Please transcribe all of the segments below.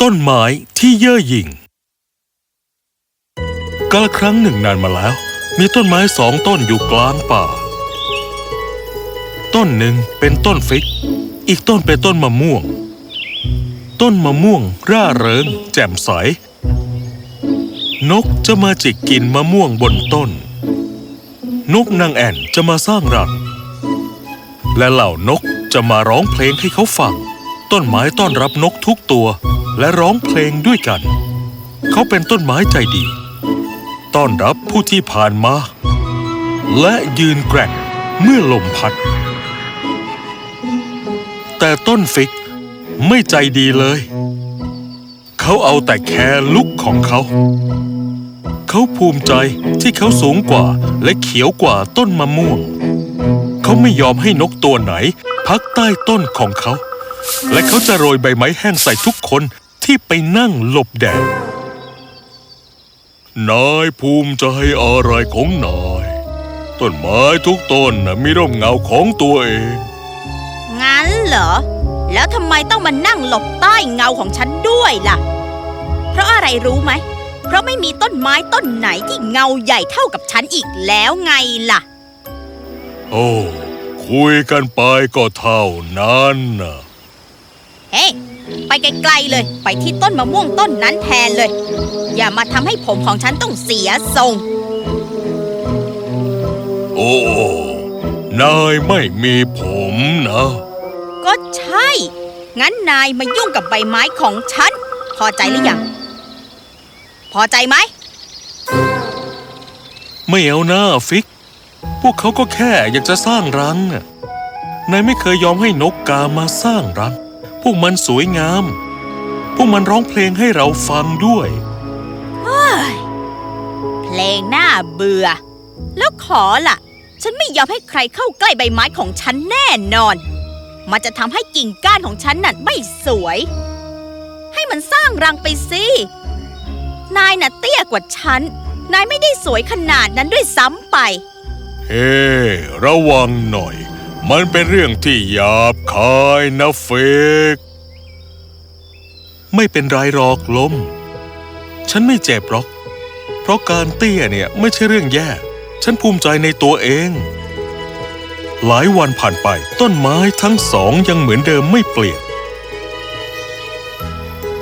ต้นไม้ที่เย่อหยิ่งกาลครั้งหนึ่งนานมาแล้ว มีต้นไม้สองต้นอยู่กลางป่า ต้นหนึ่งเป็นต้นฟิก อีกต้นเป็นต้นมะม่วง ต้นมะม่วงร่าเริง แจ่มใส นกจะมาจิกกินมะม่วงบนต้น นกนางแอ่นจะมาสร้างรัง และเหล่านกจะมาร้องเพลงให้เขาฟัง ต้นไม้ต้อนรับนกทุกตัว และร้องเพลงด้วยกัน เขาเป็นต้นไม้ใจดี ต้อนรับผู้ที่ผ่านมา และยืนแกร่งเมื่อลมพัด แต่ต้นฟิกไม่ใจดีเลย เขาเอาแต่แคร์ลุกของเขา เขาภูมิใจที่เขาสูงกว่าและเขียวกว่าต้นมะม่วง เขาไม่ยอมให้นกตัวไหน พักใต้ต้นของเขา และเขาจะโรยใบไม้แห้งใส่ทุกคนที่ไปนั่งหลบแดด นายภูมิใจอะไรของนาย ต้นไม้ทุกต้นนะมีร่มเงาของตัวเอง งั้นเหรอ แล้วทำไมต้องมานั่งหลบใต้เงาของฉันด้วยล่ะ เพราะอะไรรู้ไหม เพราะไม่มีต้นไม้ต้นไหนที่เงาใหญ่เท่ากับฉันอีกแล้วไงล่ะ โอ้คุยกันไปก็เท่านั้นนะเฮ้ยไปไกลๆเลย ไปที่ต้นมะม่วงต้นนั้นแทนเลย อย่ามาทำให้ผมของฉันต้องเสียทรง โอ้นายไม่มีผมนะ ก็ใช่ งั้นนายมายุ่งกับใบไม้ของฉัน พอใจหรือยัง พอใจไหมไม่เอาหน้าฟิก พวกเขาก็แค่อยากจะสร้างรังนายไม่เคยยอมให้นกกามาสร้างรัง พวกมันสวยงาม พวกมันร้องเพลงให้เราฟังด้วยเพลงน่าเบื่อ แล้วขอล่ะ ฉันไม่ยอมให้ใครเข้าใกล้ใบไม้ของฉันแน่นอน มันจะทำให้กิ่งก้านของฉันนั่นไม่สวย ให้มันสร้างรังไปสินายน่ะเตี้ยกว่าฉัน นายไม่ได้สวยขนาดนั้นด้วยซ้ำไป เฮ้ระวังหน่อย มันเป็นเรื่องที่หยาบคายนะเฟก ไม่เป็นไรหรอกลม ฉันไม่เจ็บหรอก เพราะการเตี้ยเนี่ยไม่ใช่เรื่องแย่ ฉันภูมิใจในตัวเอง หลายวันผ่านไปต้นไม้ทั้งสองยังเหมือนเดิมไม่เปลี่ยน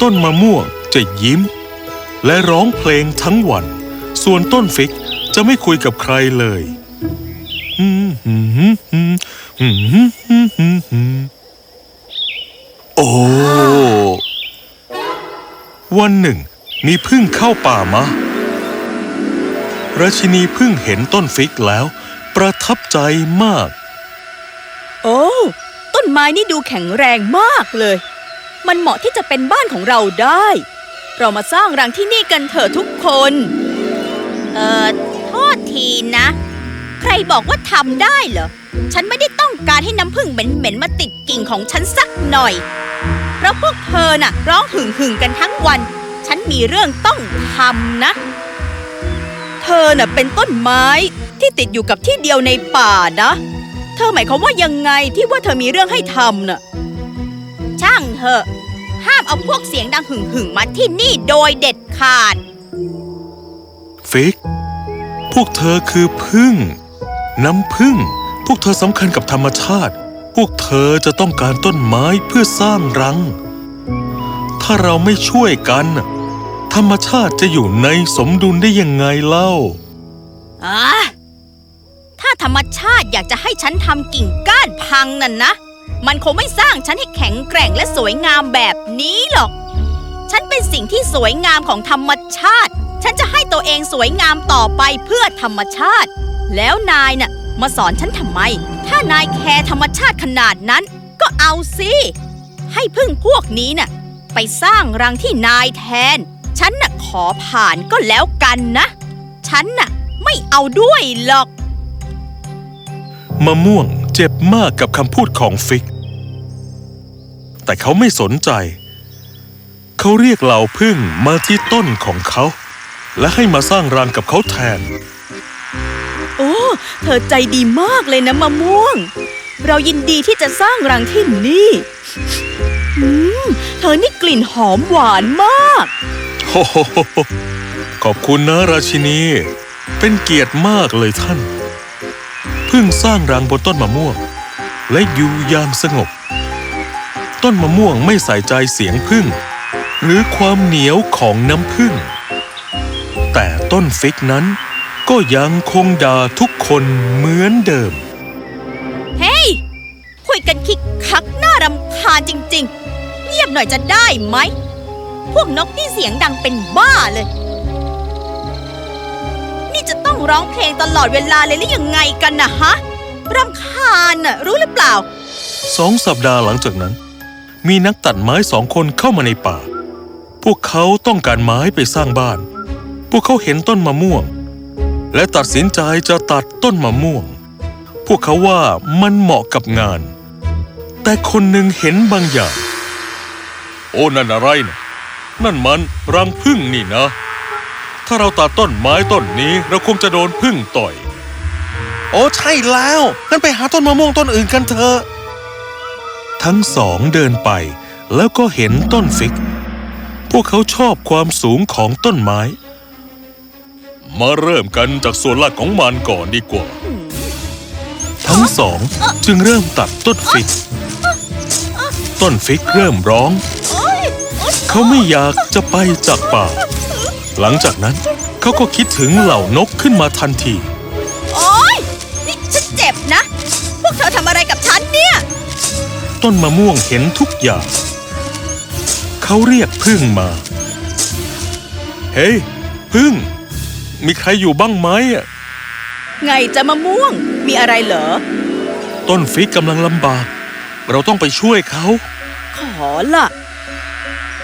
ต้นมะม่วงจะยิ้ม และร้องเพลงทั้งวัน ส่วนต้นฟิกจะไม่คุยกับใครเลย โอ้ วันหนึ่ง มีพึ่งเข้าป่ามาราชินีพึ่งเห็นต้นฟิกแล้ว ประทับใจมาก โอ้ ต้นไม้นี่ดูแข็งแรงมากเลย มันเหมาะที่จะเป็นบ้านของเราได้ เรามาสร้างรังที่นี่กันเถอะทุกคน เอ่อ โทษทีนะ ใครบอกว่าทำได้เหรอ ฉันไม่ได้ต้องการให้น้ำผึ้งเหม็นๆมาติดกิ่งของฉันสักหน่อย เพราะพวกเธอน่ะ ร้องหึ่งหึงๆกันทั้งวัน ฉันมีเรื่องต้องทำนะ เธอน่ะเป็นต้นไม้ที่ติดอยู่กับที่เดียวในป่านะ เธอหมายความว่ายังไงที่ว่าเธอมีเรื่องให้ทำน่ะ ช่างเถอะ ห้ามเอาพวกเสียงดังหึ่งหึ่งๆมาที่นี่โดยเด็ดขาด ฟิกพวกเธอคือพึ่ง น้ำพึ่ง พวกเธอสำคัญกับธรรมชาติ พวกเธอจะต้องการต้นไม้เพื่อสร้างรัง ถ้าเราไม่ช่วยกัน ธรรมชาติจะอยู่ในสมดุลได้ยังไงเล่าอะถ้าธรรมชาติอยากจะให้ฉันทำกิ่งก้านพังนั่นนะ มันคงไม่สร้างฉันให้แข็งแกร่งและสวยงามแบบนี้หรอก ฉันเป็นสิ่งที่สวยงามของธรรมชาติ ฉันจะให้ตัวเองสวยงามต่อไปเพื่อธรรมชาติ แล้วนายน่ะ มาสอนฉันทำไม ถ้านายแคร์ธรรมชาติขนาดนั้น ก็เอาสิ ให้พึ่งพวกนี้น่ะ ไปสร้างรังที่นายแทน ฉันน่ะขอผ่านก็แล้วกันนะ ฉันน่ะไม่เอาด้วยหรอก มะม่วงเจ็บมากกับคำพูดของฟิก แต่เขาไม่สนใจ เขาเรียกเหล่าพึ่งมาที่ต้นของเขา และให้มาสร้างรังกับเขาแทน เธอใจดีมากเลยนะมะม่วง เรายินดีที่จะสร้างรังที่นี่อืมเธอนี่กลิ่นหอมหวานมากโอ้โหขอบคุณนะราชินี เป็นเกียรติมากเลยท่าน เพิ่งสร้างรังบนต้นมะม่วง และอยู่อย่างสงบ ต้นมะม่วงไม่ใส่ใจเสียงพึ่ง หรือความเหนียวของน้ำพึ่ง แต่ต้นฟิกนั้น ก็ยังคงด่าทุกคนเหมือนเดิม เฮ้ย คุยกันคิกคักน่ารำคาญจริง ๆ เงียบหน่อยจะได้ไหม พวกนกนี่เสียงดังเป็นบ้าเลย นี่จะต้องร้องเพลงตลอดเวลาเลยหรือยังไงกันนะฮะรำคาญน่ะรู้หรือเปล่า สองสัปดาห์หลังจากนั้น มีนักตัดไม้สองคนเข้ามาในป่า พวกเขาต้องการไม้ไปสร้างบ้าน พวกเขาเห็นต้นมะม่วง และตัดสินใจจะตัดต้นมะม่วง พวกเขาว่ามันเหมาะกับงาน แต่คนหนึ่งเห็นบางอย่าง โอ้นั่นอะไรนะนั่นมันรังผึ้งนี่นะ ถ้าเราตัดต้นไม้ต้นนี้เราคงจะโดนผึ้งต่อย โอ้ใช่แล้วงั้นไปหาต้นมะม่วงต้นอื่นกันเถอะ ทั้งสองเดินไป แล้วก็เห็นต้นฟิก พวกเขาชอบความสูงของต้นไม้ มาเริ่มกันจากส่วนล่างของมันก่อนดีกว่า ทั้งสองจึงเริ่มตัดต้นฟิก ต้นฟิกเริ่มร้องโอ๊ยโอ๊ยเขาไม่อยากจะไปจากป่า หลังจากนั้นเขาก็คิดถึงเหล่านกขึ้นมาทันที โอ๊ย นี่ฉันเจ็บนะ พวกเธอทำอะไรกับฉันเนี่ย ต้นมะม่วงเห็นทุกอย่าง เขาเรียกพึ่งมา เฮ้ยพึ่ง มีใครอยู่บ้างไหมอะไงจะมะม่วง มีอะไรเหรอ ต้นฟิกกำลังลำบาก เราต้องไปช่วยเขา ขอละ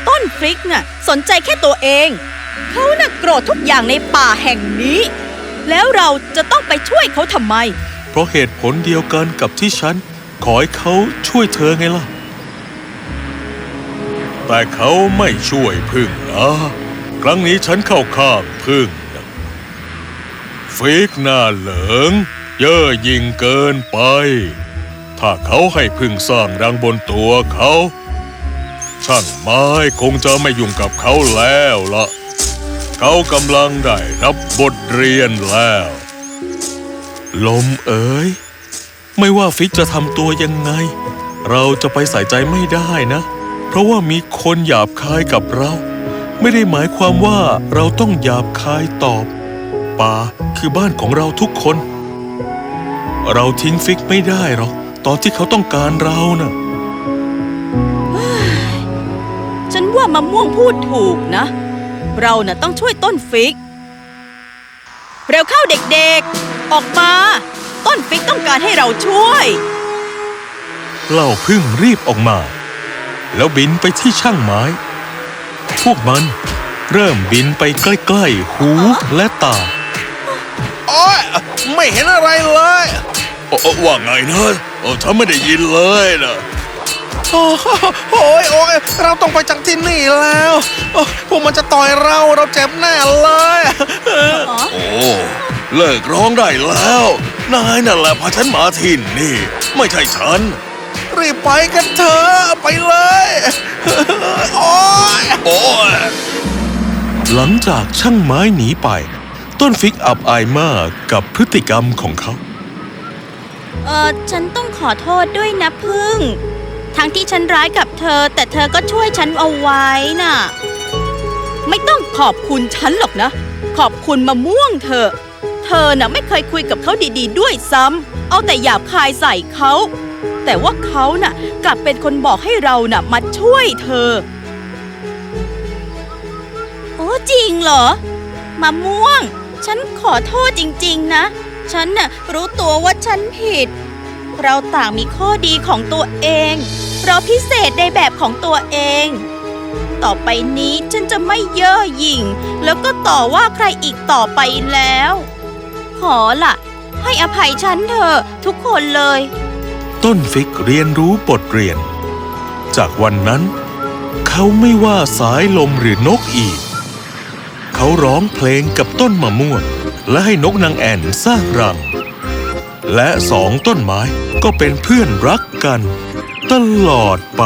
ต้นฟริกน่ะสนใจแค่ตัวเอง เขาน่ะโกรธทุกอย่างในป่าแห่งนี้ แล้วเราจะต้องไปช่วยเขาทำไม เพราะเหตุผลเดียวกันกับที่ฉัน ขอให้เขาช่วยเธอไงล่ะ แต่เขาไม่ช่วยพึ่งนะ ครั้งนี้ฉันเข้าข้างพึ่งนะ ฟิกหน้าเหลิง เย่อหยิ่งเกินไป ถ้าเขาให้พึ่งสร้างรังบนตัวเขา ช่างไม้คงจะไม่ยุ่งกับเขาแล้วละเขากำลังได้รับบทเรียนแล้ว ลมเอ๋ย ไม่ว่าฟิกจะทำตัวยังไง เราจะไปใส่ใจไม่ได้นะ เพราะว่ามีคนหยาบคายกับเรา ไม่ได้หมายความว่าเราต้องหยาบคายตอบ ป่าคือบ้านของเราทุกคน เราทิ้ง fig ไม่ได้หรอก ตอนที่เขาต้องการเราน่ะฉันว่ามะม่วงพูดถูกนะ เราน่ะต้องช่วยต้น fig เร็วเข้าเด็กๆ ออกมา ต้น fig ต้องการให้เราช่วยเหล่าผึ้งรีบออกมา แล้วบินไปที่ช่างไม้ พวกมันเริ่มบินไปใกล้ ๆ หูและตา โอ้ยไม่เห็นอะไรเลยโอ้ว่าไงนะโอ้ฉันไม่ได้ยินเลยนะโอ้โหโอ้ยโอ้ยเราต้องไปจากที่นี่แล้วโอ้พวกมันจะต่อยเราเราเจ็บแน่เลยโอ้เลิกร้องได้แล้ว นายนั่นแหละพาฉันมาที่นี่ ไม่ใช่ฉัน รีบไปกันเถอะไปเลย โอ้ยโอ้ยหลังจากช่างไม้หนีไป ต้นฟิกอับอายมากกับพฤติกรรมของเขา เออฉันต้องขอโทษด้วยนะพึ่ง ทั้งที่ฉันร้ายกับเธอ แต่เธอก็ช่วยฉันเอาไว้น่ะ ไม่ต้องขอบคุณฉันหรอกนะ ขอบคุณมะม่วงเธอะเธอน่ะไม่เคยคุยกับเขาดีๆ ด้วยซ้ำเอาแต่หยาบคายใส่เขา แต่ว่าเขาน่ะ กลับเป็นคนบอกให้เราน่ะมาช่วยเธอ โอ้จริงเหรอมะม่วง ฉันขอโทษจริง ๆ นะ ฉันน่ะรู้ตัวว่าฉันผิด เราต่างมีข้อดีของตัวเอง เราพิเศษในแบบของตัวเอง ต่อไปนี้ฉันจะไม่เย่อหยิ่ง แล้วก็ต่อว่าใครอีกต่อไปแล้ว ขอล่ะ ให้อภัยฉันเถอะทุกคนเลย ต้นฟิกเรียนรู้บทเรียน จากวันนั้น เขาไม่ว่าสายลมหรือนกอีก เขาร้องเพลงกับต้นมะม่วง และให้นกนางแอ่นสร้างรัง และสองต้นไม้ก็เป็นเพื่อนรักกัน ตลอดไป